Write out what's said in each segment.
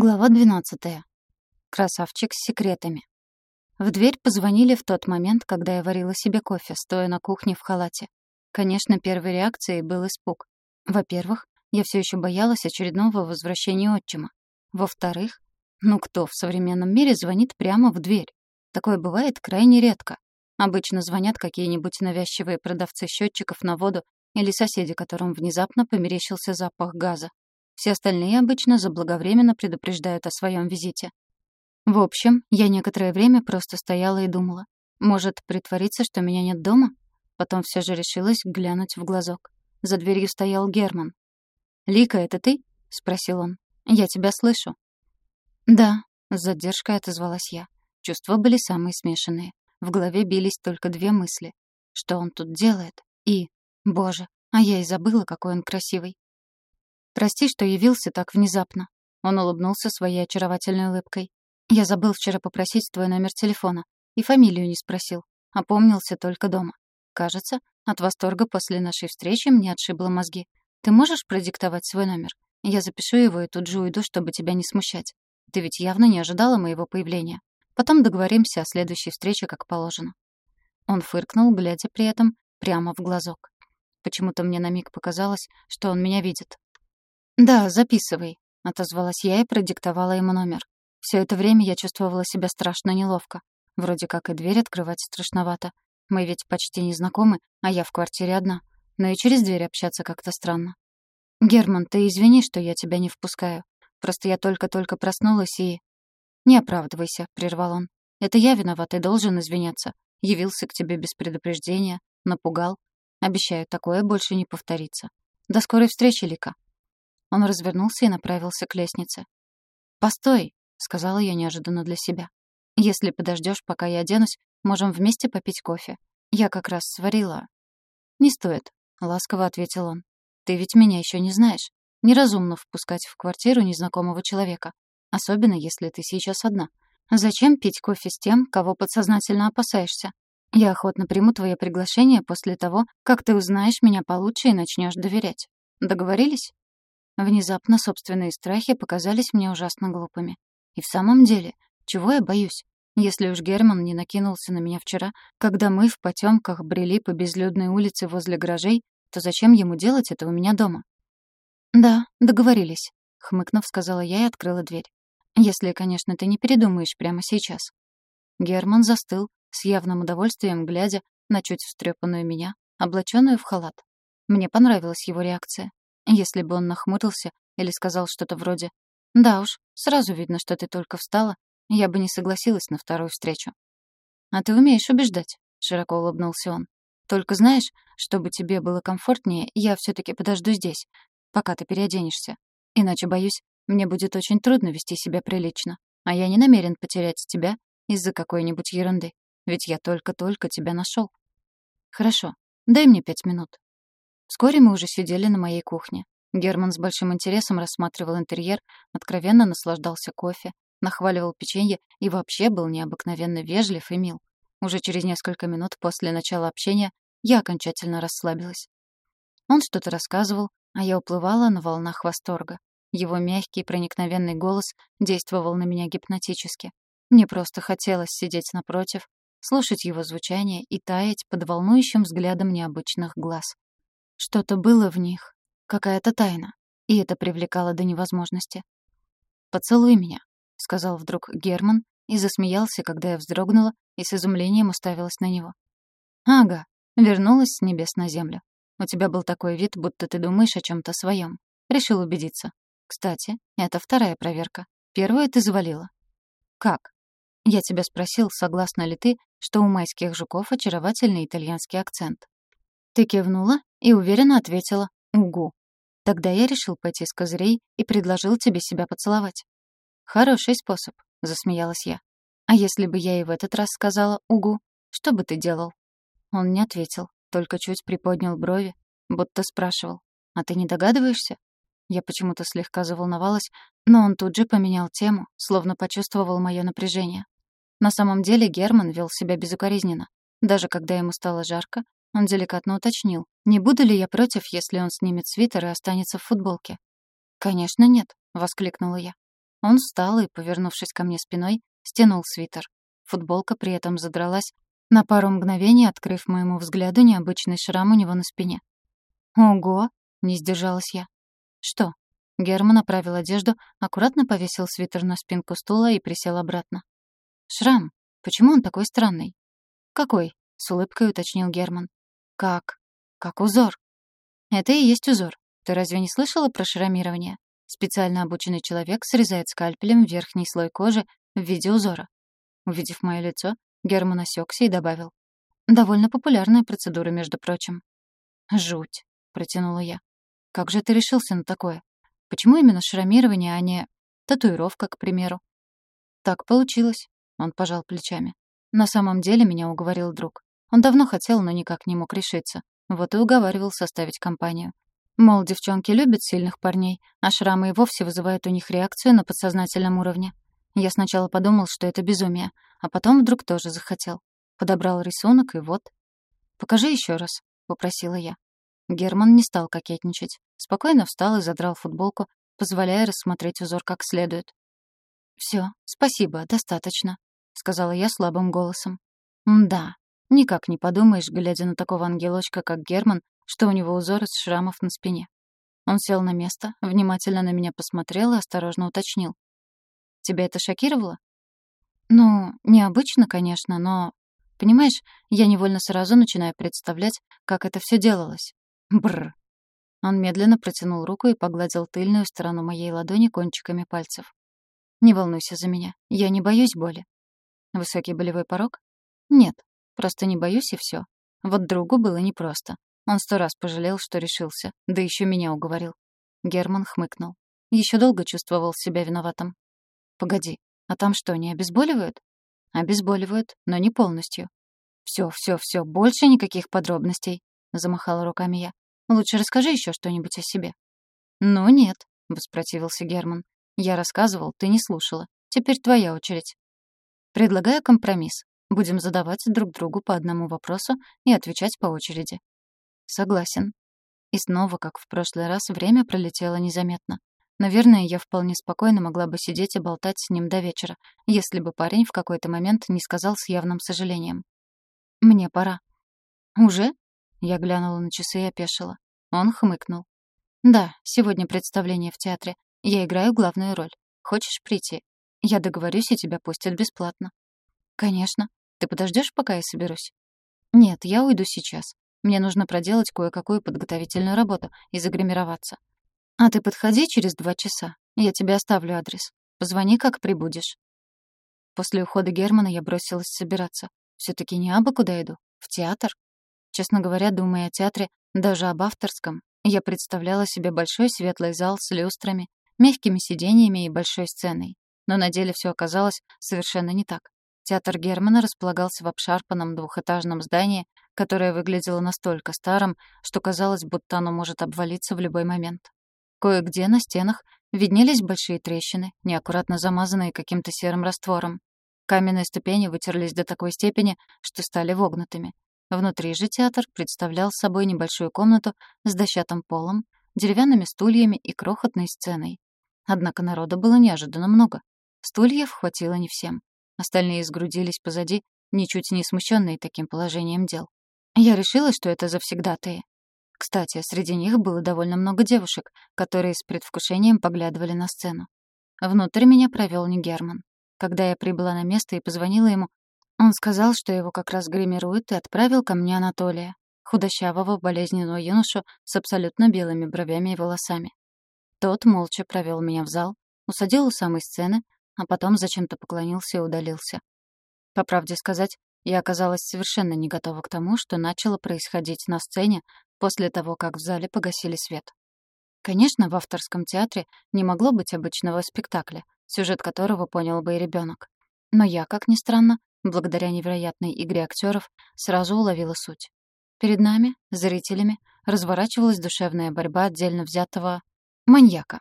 Глава 12. Красавчик с секретами. В дверь позвонили в тот момент, когда я варила себе кофе, стоя на кухне в халате. Конечно, первой реакцией был испуг. Во-первых, я все еще боялась очередного возвращения отчима. Во-вторых, ну кто в современном мире звонит прямо в дверь? Такое бывает крайне редко. Обычно звонят какие-нибудь навязчивые продавцы счетчиков на воду или соседи, которым внезапно померещился запах газа. Все остальные обычно заблаговременно предупреждают о своем визите. В общем, я некоторое время просто стояла и думала. Может, притвориться, что меня нет дома? Потом все же решилась глянуть в глазок. За дверью стоял Герман. «Лика, это ты?» — спросил он. «Я тебя слышу». «Да», — с задержкой отозвалась я. Чувства были самые смешанные. В голове бились только две мысли. Что он тут делает? И... Боже, а я и забыла, какой он красивый. Прости, что явился так внезапно. Он улыбнулся своей очаровательной улыбкой. Я забыл вчера попросить твой номер телефона. И фамилию не спросил. Опомнился только дома. Кажется, от восторга после нашей встречи мне отшибло мозги. Ты можешь продиктовать свой номер? Я запишу его и тут же уйду, чтобы тебя не смущать. Ты ведь явно не ожидала моего появления. Потом договоримся о следующей встрече, как положено». Он фыркнул, глядя при этом прямо в глазок. Почему-то мне на миг показалось, что он меня видит. «Да, записывай», — отозвалась я и продиктовала ему номер. Все это время я чувствовала себя страшно неловко. Вроде как и дверь открывать страшновато. Мы ведь почти не знакомы, а я в квартире одна. Но и через дверь общаться как-то странно. «Герман, ты извини, что я тебя не впускаю. Просто я только-только проснулась и...» «Не оправдывайся», — прервал он. «Это я виноват и должен извиняться. Явился к тебе без предупреждения, напугал. Обещаю, такое больше не повторится. До скорой встречи, Лика». Он развернулся и направился к лестнице. «Постой», — сказала я неожиданно для себя. «Если подождешь, пока я оденусь, можем вместе попить кофе. Я как раз сварила». «Не стоит», — ласково ответил он. «Ты ведь меня еще не знаешь. Неразумно впускать в квартиру незнакомого человека, особенно если ты сейчас одна. Зачем пить кофе с тем, кого подсознательно опасаешься? Я охотно приму твое приглашение после того, как ты узнаешь меня получше и начнешь доверять. Договорились?» Внезапно собственные страхи показались мне ужасно глупыми. И в самом деле, чего я боюсь? Если уж Герман не накинулся на меня вчера, когда мы в потемках брели по безлюдной улице возле гаражей, то зачем ему делать это у меня дома? «Да, договорились», — хмыкнув, сказала я и открыла дверь. «Если, конечно, ты не передумаешь прямо сейчас». Герман застыл, с явным удовольствием глядя на чуть встрепанную меня, облаченную в халат. Мне понравилась его реакция. Если бы он нахмурился или сказал что-то вроде «Да уж, сразу видно, что ты только встала», я бы не согласилась на вторую встречу. «А ты умеешь убеждать», — широко улыбнулся он. «Только знаешь, чтобы тебе было комфортнее, я все таки подожду здесь, пока ты переоденешься. Иначе, боюсь, мне будет очень трудно вести себя прилично, а я не намерен потерять тебя из-за какой-нибудь ерунды, ведь я только-только тебя нашел. Хорошо, дай мне пять минут. Вскоре мы уже сидели на моей кухне. Герман с большим интересом рассматривал интерьер, откровенно наслаждался кофе, нахваливал печенье и вообще был необыкновенно вежлив и мил. Уже через несколько минут после начала общения я окончательно расслабилась. Он что-то рассказывал, а я уплывала на волнах восторга. Его мягкий, проникновенный голос действовал на меня гипнотически. Мне просто хотелось сидеть напротив, слушать его звучание и таять под волнующим взглядом необычных глаз. Что-то было в них, какая-то тайна, и это привлекало до невозможности. «Поцелуй меня», — сказал вдруг Герман и засмеялся, когда я вздрогнула и с изумлением уставилась на него. «Ага, вернулась с небес на землю. У тебя был такой вид, будто ты думаешь о чем то своем. Решил убедиться. Кстати, это вторая проверка. Первую ты завалила. Как? Я тебя спросил, согласна ли ты, что у майских жуков очаровательный итальянский акцент. Ты кивнула и уверенно ответила «Угу». Тогда я решил пойти с козырей и предложил тебе себя поцеловать. «Хороший способ», — засмеялась я. «А если бы я и в этот раз сказала «Угу», что бы ты делал?» Он не ответил, только чуть приподнял брови, будто спрашивал. «А ты не догадываешься?» Я почему-то слегка заволновалась, но он тут же поменял тему, словно почувствовал мое напряжение. На самом деле Герман вел себя безукоризненно. Даже когда ему стало жарко, он деликатно уточнил, не буду ли я против, если он снимет свитер и останется в футболке. «Конечно нет», — воскликнула я. Он встал и, повернувшись ко мне спиной, стянул свитер. Футболка при этом задралась, на пару мгновений открыв моему взгляду необычный шрам у него на спине. «Ого!» — не сдержалась я. «Что?» Герман направил одежду, аккуратно повесил свитер на спинку стула и присел обратно. «Шрам. Почему он такой странный?» «Какой?» — с улыбкой уточнил Герман. «Как? Как узор?» «Это и есть узор. Ты разве не слышала про шрамирование? Специально обученный человек срезает скальпелем верхний слой кожи в виде узора. Увидев мое лицо, Герман осекся и добавил. «Довольно популярная процедура, между прочим». «Жуть», — протянула я. «Как же ты решился на такое? Почему именно шрамирование, а не татуировка, к примеру?» «Так получилось», — он пожал плечами. «На самом деле меня уговорил друг. Он давно хотел, но никак не мог решиться. Вот и уговаривал составить компанию. Мол, девчонки любят сильных парней, а шрамы и вовсе вызывают у них реакцию на подсознательном уровне. Я сначала подумал, что это безумие, а потом вдруг тоже захотел. Подобрал рисунок, и вот. «Покажи еще раз», — попросила я. Герман не стал кокетничать. Спокойно встал и задрал футболку, позволяя рассмотреть узор как следует. «Всё, спасибо, достаточно», — сказала я слабым голосом. «Да, никак не подумаешь, глядя на такого ангелочка, как Герман, что у него узор из шрамов на спине». Он сел на место, внимательно на меня посмотрел и осторожно уточнил. Тебя это шокировало? Ну, необычно, конечно, но... Понимаешь, я невольно сразу начинаю представлять, как это все делалось. Бррр. Он медленно протянул руку и погладил тыльную сторону моей ладони кончиками пальцев. «Не волнуйся за меня. Я не боюсь боли». «Высокий болевой порог?» «Нет. Просто не боюсь, и все. Вот другу было непросто. Он сто раз пожалел, что решился, да еще меня уговорил». Герман хмыкнул. Еще долго чувствовал себя виноватым. Погоди, а там что, не обезболивают? Обезболивают, но не полностью. Все, все, все, больше никаких подробностей, замахала руками я. Лучше расскажи еще что-нибудь о себе. Ну нет, воспротивился Герман. Я рассказывал, ты не слушала. Теперь твоя очередь. Предлагаю компромисс. Будем задавать друг другу по одному вопросу и отвечать по очереди. Согласен. И снова, как в прошлый раз, время пролетело незаметно. Наверное, я вполне спокойно могла бы сидеть и болтать с ним до вечера, если бы парень в какой-то момент не сказал с явным сожалением. «Мне пора». «Уже?» Я глянула на часы и опешила. Он хмыкнул. «Да, сегодня представление в театре. Я играю главную роль. Хочешь прийти? Я договорюсь, и тебя пустят бесплатно». «Конечно. Ты подождешь, пока я соберусь?» «Нет, я уйду сейчас. Мне нужно проделать кое-какую подготовительную работу и загримироваться. «А ты подходи через два часа. Я тебе оставлю адрес. Позвони, как прибудешь». После ухода Германа я бросилась собираться. все таки не абы куда иду. В театр. Честно говоря, думая о театре, даже об авторском, я представляла себе большой светлый зал с люстрами, мягкими сиденьями и большой сценой. Но на деле все оказалось совершенно не так. Театр Германа располагался в обшарпанном двухэтажном здании, которое выглядело настолько старым, что казалось, будто оно может обвалиться в любой момент. Кое-где на стенах виднелись большие трещины, неаккуратно замазанные каким-то серым раствором. Каменные ступени вытерлись до такой степени, что стали вогнутыми. Внутри же театр представлял собой небольшую комнату с дощатым полом, деревянными стульями и крохотной сценой. Однако народа было неожиданно много. Стульев хватило не всем. Остальные сгрудились позади, ничуть не смущенные таким положением дел. Я решила, что это завсегдатые, кстати, среди них было довольно много девушек, которые с предвкушением поглядывали на сцену. Внутрь меня провел не Герман. Когда я прибыла на место и позвонила ему, он сказал, что его как раз гримируют, и отправил ко мне Анатолия, худощавого болезненного юношу с абсолютно белыми бровями и волосами. Тот молча провел меня в зал, усадил у самой сцены, а потом зачем-то поклонился и удалился. По правде сказать, я оказалась совершенно не готова к тому, что начало происходить на сцене после того, как в зале погасили свет. Конечно, в авторском театре не могло быть обычного спектакля, сюжет которого понял бы и ребенок. Но я, как ни странно, благодаря невероятной игре актеров, сразу уловила суть. Перед нами, зрителями, разворачивалась душевная борьба отдельно взятого маньяка.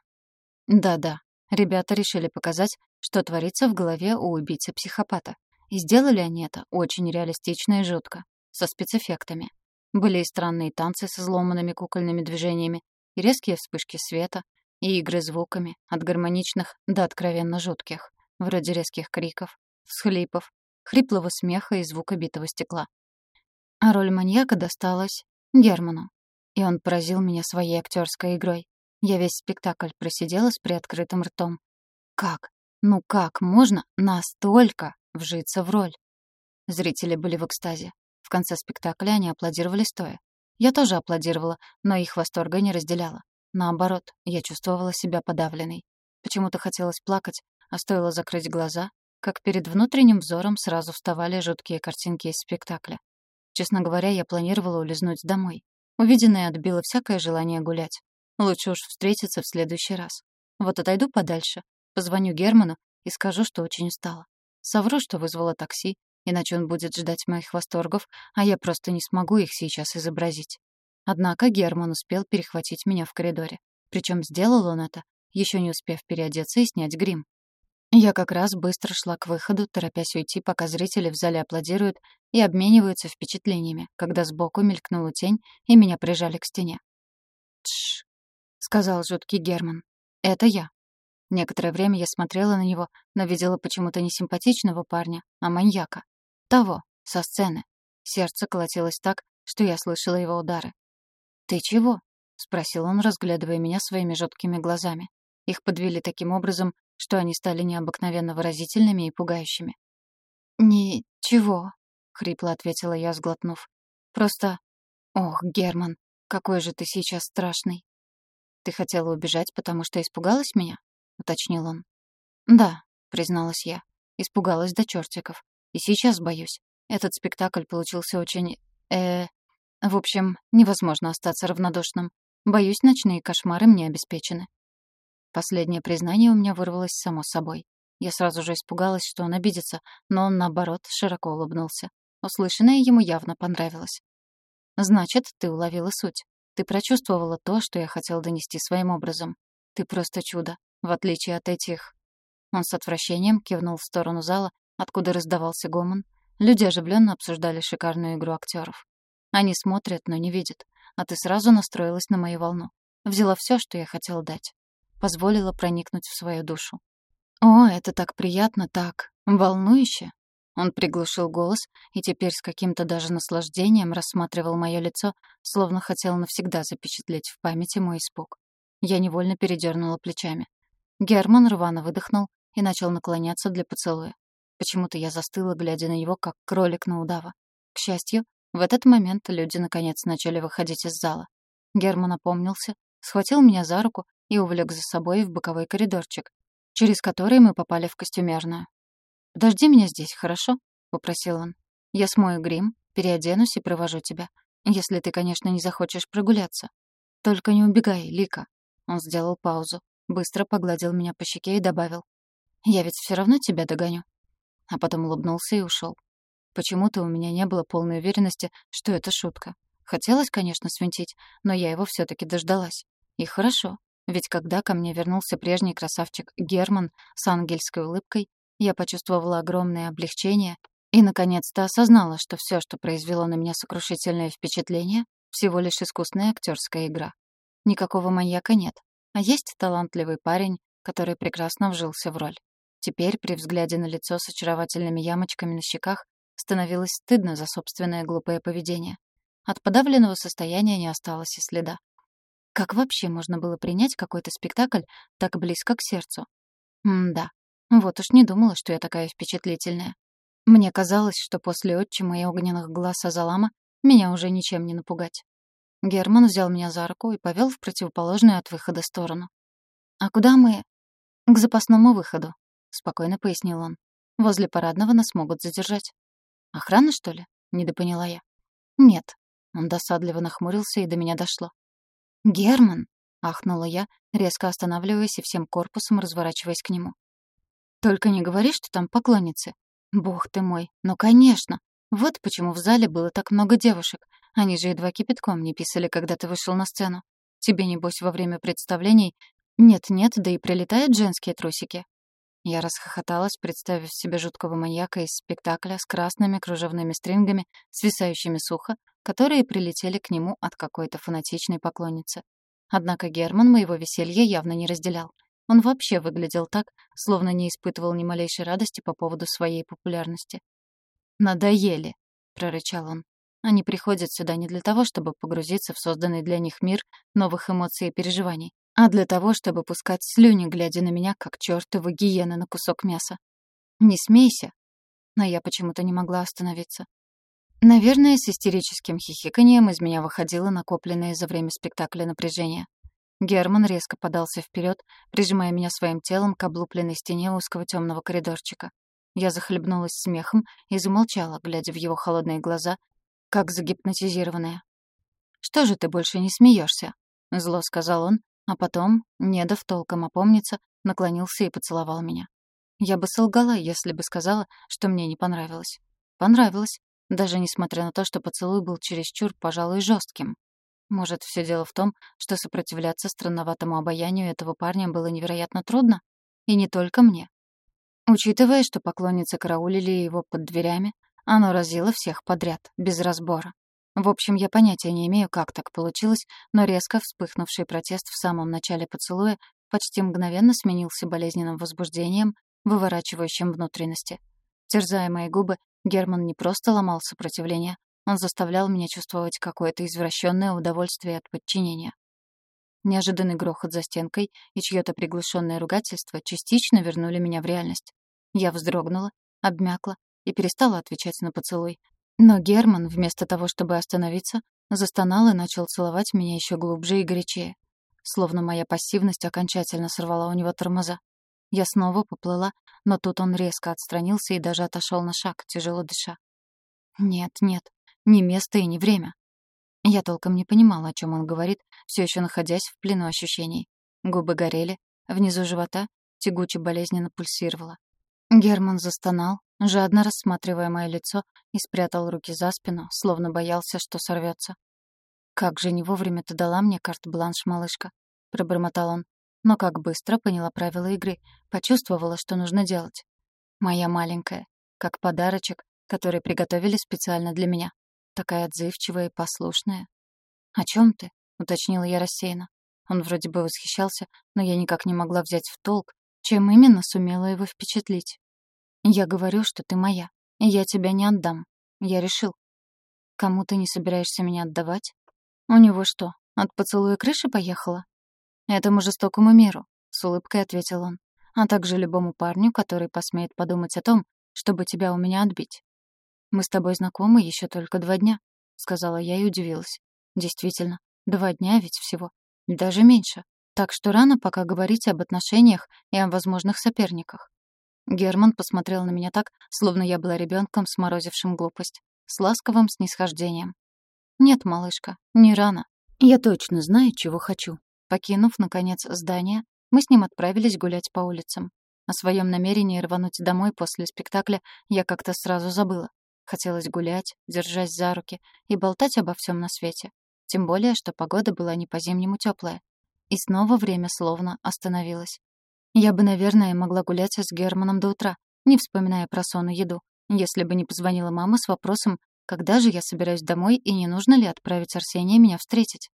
Да-да, ребята решили показать, что творится в голове у убийцы-психопата. И сделали они это очень реалистично и жутко, со спецэффектами. Были и странные танцы с изломанными кукольными движениями, и резкие вспышки света, и игры звуками, от гармоничных до откровенно жутких, вроде резких криков, всхлипов, хриплого смеха и звука битого стекла. А роль маньяка досталась Герману, и он поразил меня своей актерской игрой. Я весь спектакль просидела с приоткрытым ртом. Как? Ну как можно настолько вжиться в роль? Зрители были в экстазе. В конце спектакля они аплодировали стоя. Я тоже аплодировала, но их восторга не разделяла. Наоборот, я чувствовала себя подавленной. Почему-то хотелось плакать, а стоило закрыть глаза, как перед внутренним взором сразу вставали жуткие картинки из спектакля. Честно говоря, я планировала улизнуть домой. Увиденное отбило всякое желание гулять. Лучше уж встретиться в следующий раз. Вот отойду подальше, позвоню Герману и скажу, что очень устала. Совру, что вызвала такси, иначе он будет ждать моих восторгов, а я просто не смогу их сейчас изобразить. Однако Герман успел перехватить меня в коридоре. Причем сделал он это, еще не успев переодеться и снять грим. Я как раз быстро шла к выходу, торопясь уйти, пока зрители в зале аплодируют и обмениваются впечатлениями, когда сбоку мелькнула тень, и меня прижали к стене. «Тш», — сказал жуткий Герман. «Это я». Некоторое время я смотрела на него, но видела почему-то не симпатичного парня, а маньяка. Того, со сцены. Сердце колотилось так, что я слышала его удары. «Ты чего?» — спросил он, разглядывая меня своими жуткими глазами. Их подвели таким образом, что они стали необыкновенно выразительными и пугающими. «Ничего», — хрипло ответила я, сглотнув. «Просто... Ох, Герман, какой же ты сейчас страшный». «Ты хотела убежать, потому что испугалась меня?» — уточнил он. «Да», — призналась я. Испугалась до чертиков. И сейчас боюсь. Этот спектакль получился очень... э В общем, невозможно остаться равнодушным. Боюсь, ночные кошмары мне обеспечены. Последнее признание у меня вырвалось само собой. Я сразу же испугалась, что он обидится, но он, наоборот, широко улыбнулся. Услышанное ему явно понравилось. «Значит, ты уловила суть. Ты прочувствовала то, что я хотел донести своим образом. Ты просто чудо, в отличие от этих...» Он с отвращением кивнул в сторону зала, откуда раздавался гомон. Люди оживленно обсуждали шикарную игру актеров. Они смотрят, но не видят. А ты сразу настроилась на мою волну. Взяла все, что я хотела дать. Позволила проникнуть в свою душу. О, это так приятно, так волнующе. Он приглушил голос и теперь с каким-то даже наслаждением рассматривал мое лицо, словно хотел навсегда запечатлеть в памяти мой испуг. Я невольно передернула плечами. Герман рвано выдохнул и начал наклоняться для поцелуя. Почему-то я застыла, глядя на него, как кролик на удава. К счастью, в этот момент люди наконец начали выходить из зала. Герман опомнился, схватил меня за руку и увлек за собой в боковой коридорчик, через который мы попали в костюмерную. «Подожди меня здесь, хорошо?» — попросил он. «Я смою грим, переоденусь и провожу тебя. Если ты, конечно, не захочешь прогуляться. Только не убегай, Лика». Он сделал паузу, быстро погладил меня по щеке и добавил. «Я ведь все равно тебя догоню» а потом улыбнулся и ушел. Почему-то у меня не было полной уверенности, что это шутка. Хотелось, конечно, свинтить, но я его все таки дождалась. И хорошо, ведь когда ко мне вернулся прежний красавчик Герман с ангельской улыбкой, я почувствовала огромное облегчение и, наконец-то, осознала, что все, что произвело на меня сокрушительное впечатление, всего лишь искусная актерская игра. Никакого маньяка нет, а есть талантливый парень, который прекрасно вжился в роль. Теперь, при взгляде на лицо с очаровательными ямочками на щеках, становилось стыдно за собственное глупое поведение. От подавленного состояния не осталось и следа. Как вообще можно было принять какой-то спектакль так близко к сердцу? М-да, вот уж не думала, что я такая впечатлительная. Мне казалось, что после отчима и огненных глаз Азалама меня уже ничем не напугать. Герман взял меня за руку и повел в противоположную от выхода сторону. «А куда мы?» «К запасному выходу», — спокойно пояснил он. «Возле парадного нас могут задержать». «Охрана, что ли?» — недопоняла я. «Нет». Он досадливо нахмурился, и до меня дошло. «Герман!» — ахнула я, резко останавливаясь и всем корпусом разворачиваясь к нему. «Только не говори, что там поклонницы. Бог ты мой, ну конечно! Вот почему в зале было так много девушек. Они же едва кипятком не писали, когда ты вышел на сцену. Тебе, небось, во время представлений нет-нет, да и прилетают женские трусики. Я расхохоталась, представив себе жуткого маньяка из спектакля с красными кружевными стрингами, свисающими сухо, которые прилетели к нему от какой-то фанатичной поклонницы. Однако Герман моего веселья явно не разделял. Он вообще выглядел так, словно не испытывал ни малейшей радости по поводу своей популярности. «Надоели», — прорычал он. «Они приходят сюда не для того, чтобы погрузиться в созданный для них мир новых эмоций и переживаний, а для того, чтобы пускать слюни, глядя на меня, как чёртовы гиены на кусок мяса. Не смейся!» Но я почему-то не могла остановиться. Наверное, с истерическим хихиканием из меня выходило накопленное за время спектакля напряжение. Герман резко подался вперед, прижимая меня своим телом к облупленной стене узкого темного коридорчика. Я захлебнулась смехом и замолчала, глядя в его холодные глаза, как загипнотизированная. «Что же ты больше не смеешься? зло сказал он, а потом, не дав толком опомниться, наклонился и поцеловал меня. Я бы солгала, если бы сказала, что мне не понравилось. Понравилось, даже несмотря на то, что поцелуй был чересчур, пожалуй, жестким. Может, все дело в том, что сопротивляться странноватому обаянию этого парня было невероятно трудно? И не только мне. Учитывая, что поклонницы караулили его под дверями, оно разило всех подряд, без разбора. В общем, я понятия не имею, как так получилось, но резко вспыхнувший протест в самом начале поцелуя почти мгновенно сменился болезненным возбуждением, выворачивающим внутренности. Терзая мои губы, Герман не просто ломал сопротивление, он заставлял меня чувствовать какое-то извращенное удовольствие от подчинения. Неожиданный грохот за стенкой и чьё-то приглушенное ругательство частично вернули меня в реальность. Я вздрогнула, обмякла и перестала отвечать на поцелуй. Но Герман, вместо того, чтобы остановиться, застонал и начал целовать меня еще глубже и горячее. Словно моя пассивность окончательно сорвала у него тормоза. Я снова поплыла, но тут он резко отстранился и даже отошел на шаг, тяжело дыша. Нет, нет, ни место и ни время. Я толком не понимала, о чем он говорит, все еще находясь в плену ощущений. Губы горели, внизу живота тягуче болезненно пульсировало. Герман застонал, жадно рассматривая мое лицо, и спрятал руки за спину, словно боялся, что сорвется. «Как же не вовремя ты дала мне карт-бланш, малышка», — пробормотал он. Но как быстро поняла правила игры, почувствовала, что нужно делать. «Моя маленькая, как подарочек, который приготовили специально для меня такая отзывчивая и послушная. «О чем ты?» — уточнила я рассеянно. Он вроде бы восхищался, но я никак не могла взять в толк, чем именно сумела его впечатлить. «Я говорю, что ты моя, я тебя не отдам. Я решил». «Кому ты не собираешься меня отдавать?» «У него что, от поцелуя крыши поехала?» «Этому жестокому миру», — с улыбкой ответил он, «а также любому парню, который посмеет подумать о том, чтобы тебя у меня отбить. «Мы с тобой знакомы еще только два дня», — сказала я и удивилась. «Действительно, два дня ведь всего. Даже меньше. Так что рано пока говорить об отношениях и о возможных соперниках». Герман посмотрел на меня так, словно я была ребенком, сморозившим глупость, с ласковым снисхождением. «Нет, малышка, не рано. Я точно знаю, чего хочу». Покинув, наконец, здание, мы с ним отправились гулять по улицам. О своем намерении рвануть домой после спектакля я как-то сразу забыла. Хотелось гулять, держась за руки, и болтать обо всем на свете. Тем более, что погода была не по-зимнему теплая. И снова время словно остановилось. Я бы, наверное, могла гулять с Германом до утра, не вспоминая про сон и еду, если бы не позвонила мама с вопросом, когда же я собираюсь домой и не нужно ли отправить Арсения меня встретить.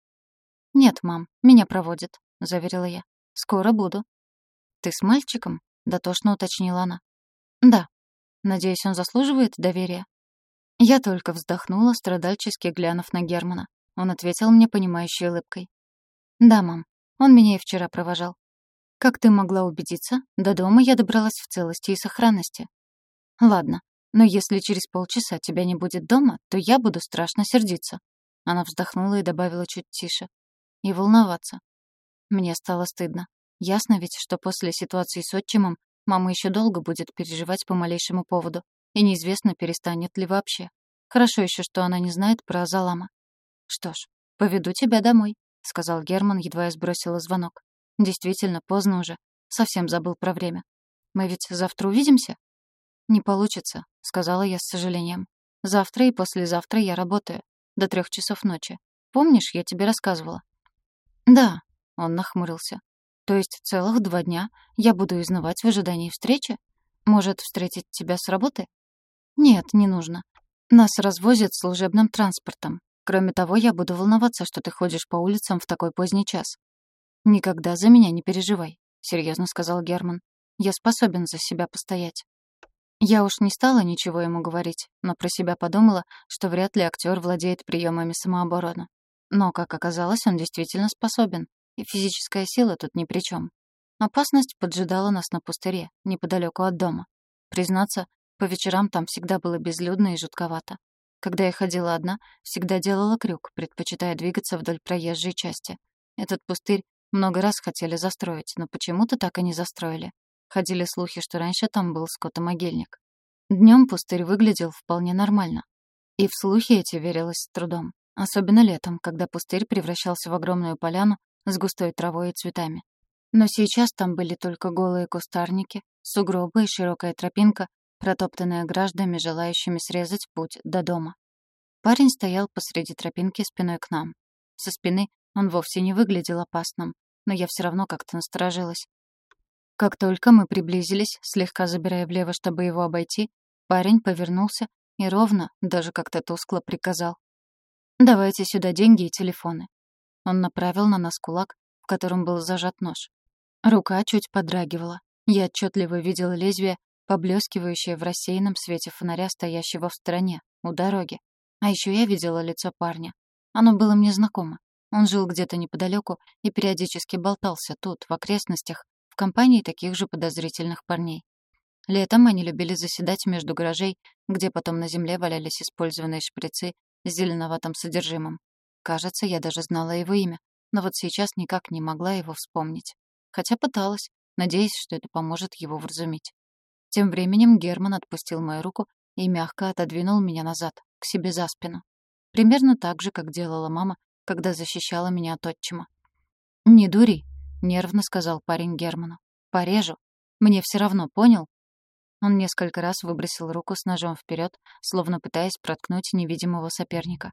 «Нет, мам, меня проводят», — заверила я. «Скоро буду». «Ты с мальчиком?» — дотошно уточнила она. «Да. Надеюсь, он заслуживает доверия?» Я только вздохнула, страдальчески глянув на Германа. Он ответил мне понимающей улыбкой. «Да, мам. Он меня и вчера провожал. Как ты могла убедиться, до дома я добралась в целости и сохранности. Ладно, но если через полчаса тебя не будет дома, то я буду страшно сердиться». Она вздохнула и добавила чуть тише. «И волноваться». Мне стало стыдно. Ясно ведь, что после ситуации с отчимом мама еще долго будет переживать по малейшему поводу и неизвестно, перестанет ли вообще. Хорошо еще, что она не знает про Азалама. «Что ж, поведу тебя домой», — сказал Герман, едва я сбросила звонок. «Действительно, поздно уже. Совсем забыл про время. Мы ведь завтра увидимся?» «Не получится», — сказала я с сожалением. «Завтра и послезавтра я работаю. До трех часов ночи. Помнишь, я тебе рассказывала?» «Да», — он нахмурился. «То есть целых два дня я буду изнывать в ожидании встречи? Может, встретить тебя с работы?» «Нет, не нужно. Нас развозят служебным транспортом. Кроме того, я буду волноваться, что ты ходишь по улицам в такой поздний час. Никогда за меня не переживай, серьезно сказал Герман. Я способен за себя постоять. Я уж не стала ничего ему говорить, но про себя подумала, что вряд ли актер владеет приемами самообороны. Но, как оказалось, он действительно способен, и физическая сила тут ни при чем. Опасность поджидала нас на пустыре, неподалеку от дома. Признаться, по вечерам там всегда было безлюдно и жутковато. Когда я ходила одна, всегда делала крюк, предпочитая двигаться вдоль проезжей части. Этот пустырь много раз хотели застроить, но почему-то так и не застроили. Ходили слухи, что раньше там был скотомогильник. Днем пустырь выглядел вполне нормально. И в слухи эти верилось с трудом. Особенно летом, когда пустырь превращался в огромную поляну с густой травой и цветами. Но сейчас там были только голые кустарники, сугробы и широкая тропинка, протоптанная гражданами, желающими срезать путь до дома. Парень стоял посреди тропинки спиной к нам. Со спины он вовсе не выглядел опасным, но я все равно как-то насторожилась. Как только мы приблизились, слегка забирая влево, чтобы его обойти, парень повернулся и ровно, даже как-то тускло приказал. «Давайте сюда деньги и телефоны». Он направил на нас кулак, в котором был зажат нож. Рука чуть подрагивала. Я отчетливо видела лезвие, поблескивающее в рассеянном свете фонаря, стоящего в стороне, у дороги. А еще я видела лицо парня. Оно было мне знакомо. Он жил где-то неподалеку и периодически болтался тут, в окрестностях, компании таких же подозрительных парней. Летом они любили заседать между гаражей, где потом на земле валялись использованные шприцы с зеленоватым содержимым. Кажется, я даже знала его имя, но вот сейчас никак не могла его вспомнить. Хотя пыталась, надеясь, что это поможет его вразумить. Тем временем Герман отпустил мою руку и мягко отодвинул меня назад, к себе за спину. Примерно так же, как делала мама, когда защищала меня от отчима. «Не дури», — нервно сказал парень Герману. «Порежу. Мне все равно, понял?» Он несколько раз выбросил руку с ножом вперед, словно пытаясь проткнуть невидимого соперника.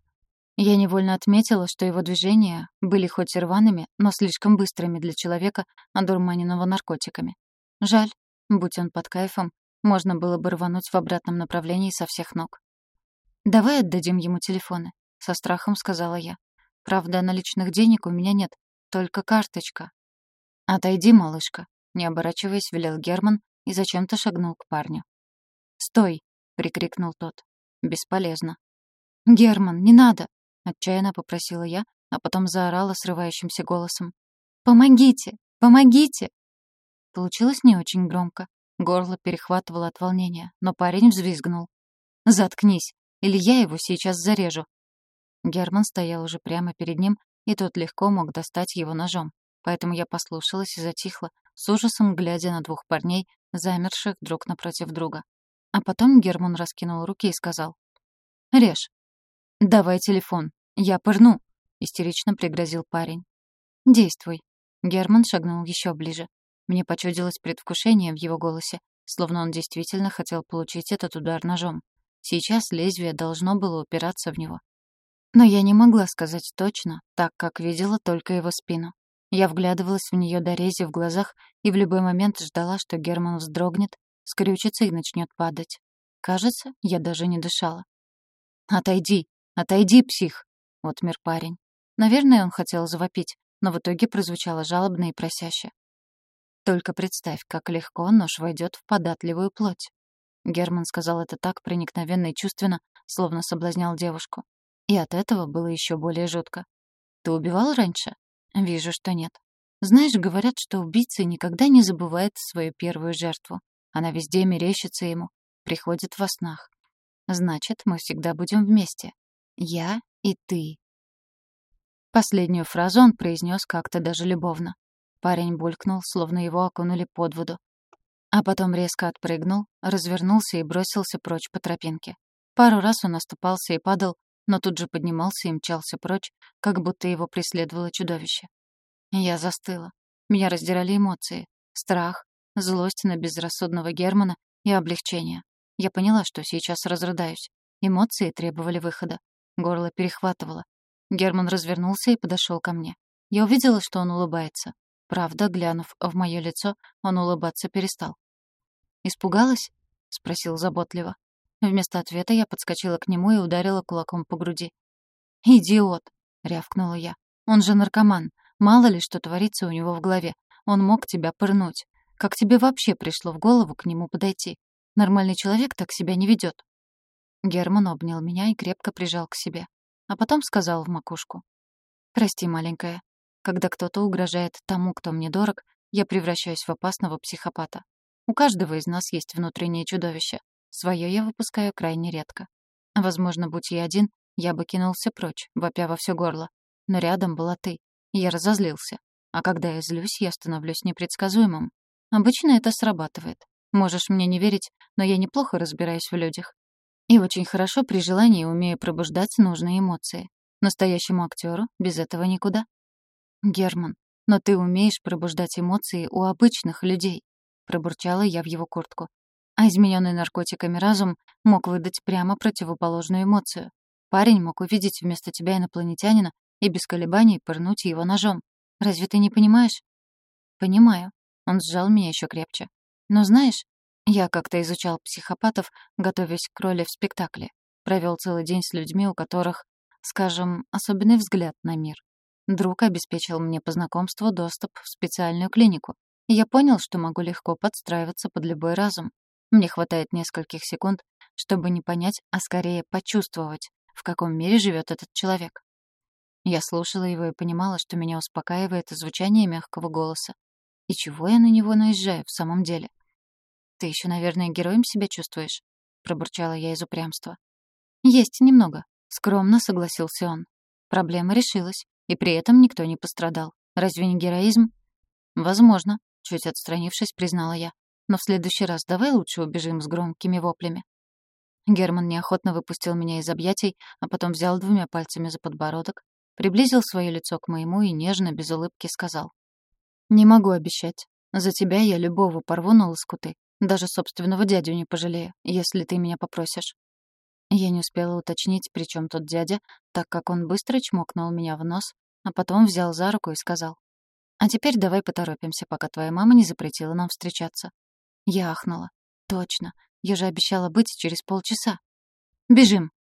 Я невольно отметила, что его движения были хоть и рваными, но слишком быстрыми для человека, одурманенного наркотиками. Жаль, будь он под кайфом, можно было бы рвануть в обратном направлении со всех ног. «Давай отдадим ему телефоны», — со страхом сказала я. «Правда, наличных денег у меня нет, только карточка, «Отойди, малышка», — не оборачиваясь, велел Герман и зачем-то шагнул к парню. «Стой!» — прикрикнул тот. «Бесполезно». «Герман, не надо!» — отчаянно попросила я, а потом заорала срывающимся голосом. «Помогите! Помогите!» Получилось не очень громко. Горло перехватывало от волнения, но парень взвизгнул. «Заткнись, или я его сейчас зарежу!» Герман стоял уже прямо перед ним, и тот легко мог достать его ножом поэтому я послушалась и затихла, с ужасом глядя на двух парней, замерших друг напротив друга. А потом Герман раскинул руки и сказал. «Режь». «Давай телефон. Я пырну», — истерично пригрозил парень. «Действуй». Герман шагнул еще ближе. Мне почудилось предвкушение в его голосе, словно он действительно хотел получить этот удар ножом. Сейчас лезвие должно было упираться в него. Но я не могла сказать точно, так как видела только его спину. Я вглядывалась в нее до рези в глазах и в любой момент ждала, что Герман вздрогнет, скрючится и начнет падать. Кажется, я даже не дышала. «Отойди! Отойди, псих!» — отмер парень. Наверное, он хотел завопить, но в итоге прозвучало жалобно и просяще. «Только представь, как легко нож войдет в податливую плоть». Герман сказал это так проникновенно и чувственно, словно соблазнял девушку. И от этого было еще более жутко. «Ты убивал раньше?» Вижу, что нет. Знаешь, говорят, что убийца никогда не забывает свою первую жертву. Она везде мерещится ему, приходит во снах. Значит, мы всегда будем вместе. Я и ты. Последнюю фразу он произнес как-то даже любовно. Парень булькнул, словно его окунули под воду. А потом резко отпрыгнул, развернулся и бросился прочь по тропинке. Пару раз он оступался и падал, но тут же поднимался и мчался прочь, как будто его преследовало чудовище. Я застыла. Меня раздирали эмоции. Страх, злость на безрассудного Германа и облегчение. Я поняла, что сейчас разрыдаюсь. Эмоции требовали выхода. Горло перехватывало. Герман развернулся и подошел ко мне. Я увидела, что он улыбается. Правда, глянув в мое лицо, он улыбаться перестал. «Испугалась?» — спросил заботливо. Вместо ответа я подскочила к нему и ударила кулаком по груди. «Идиот!» — рявкнула я. «Он же наркоман. Мало ли, что творится у него в голове. Он мог тебя пырнуть. Как тебе вообще пришло в голову к нему подойти? Нормальный человек так себя не ведет. Герман обнял меня и крепко прижал к себе. А потом сказал в макушку. «Прости, маленькая. Когда кто-то угрожает тому, кто мне дорог, я превращаюсь в опасного психопата. У каждого из нас есть внутреннее чудовище. Своё я выпускаю крайне редко. Возможно, будь я один, я бы кинулся прочь, вопя во всё горло. Но рядом была ты, я разозлился. А когда я злюсь, я становлюсь непредсказуемым. Обычно это срабатывает. Можешь мне не верить, но я неплохо разбираюсь в людях. И очень хорошо при желании умею пробуждать нужные эмоции. Настоящему актеру без этого никуда. Герман, но ты умеешь пробуждать эмоции у обычных людей, пробурчала я в его куртку. А измененный наркотиками разум мог выдать прямо противоположную эмоцию. Парень мог увидеть вместо тебя инопланетянина и без колебаний пырнуть его ножом. Разве ты не понимаешь? Понимаю. Он сжал меня еще крепче. Но знаешь, я как-то изучал психопатов, готовясь к роли в спектакле. Провел целый день с людьми, у которых, скажем, особенный взгляд на мир. Друг обеспечил мне по знакомству доступ в специальную клинику. И я понял, что могу легко подстраиваться под любой разум. Мне хватает нескольких секунд, чтобы не понять, а скорее почувствовать, в каком мире живет этот человек. Я слушала его и понимала, что меня успокаивает звучание мягкого голоса. И чего я на него наезжаю в самом деле? «Ты еще, наверное, героем себя чувствуешь?» — пробурчала я из упрямства. «Есть немного», — скромно согласился он. Проблема решилась, и при этом никто не пострадал. Разве не героизм? «Возможно», — чуть отстранившись, признала я. «Но в следующий раз давай лучше убежим с громкими воплями». Герман неохотно выпустил меня из объятий, а потом взял двумя пальцами за подбородок, приблизил свое лицо к моему и нежно, без улыбки сказал. «Не могу обещать. За тебя я любого порву на лоскуты. Даже собственного дядю не пожалею, если ты меня попросишь». Я не успела уточнить, при чем тут дядя, так как он быстро чмокнул меня в нос, а потом взял за руку и сказал. «А теперь давай поторопимся, пока твоя мама не запретила нам встречаться». Я ахнула. «Точно. Я же обещала быть через полчаса». «Бежим!»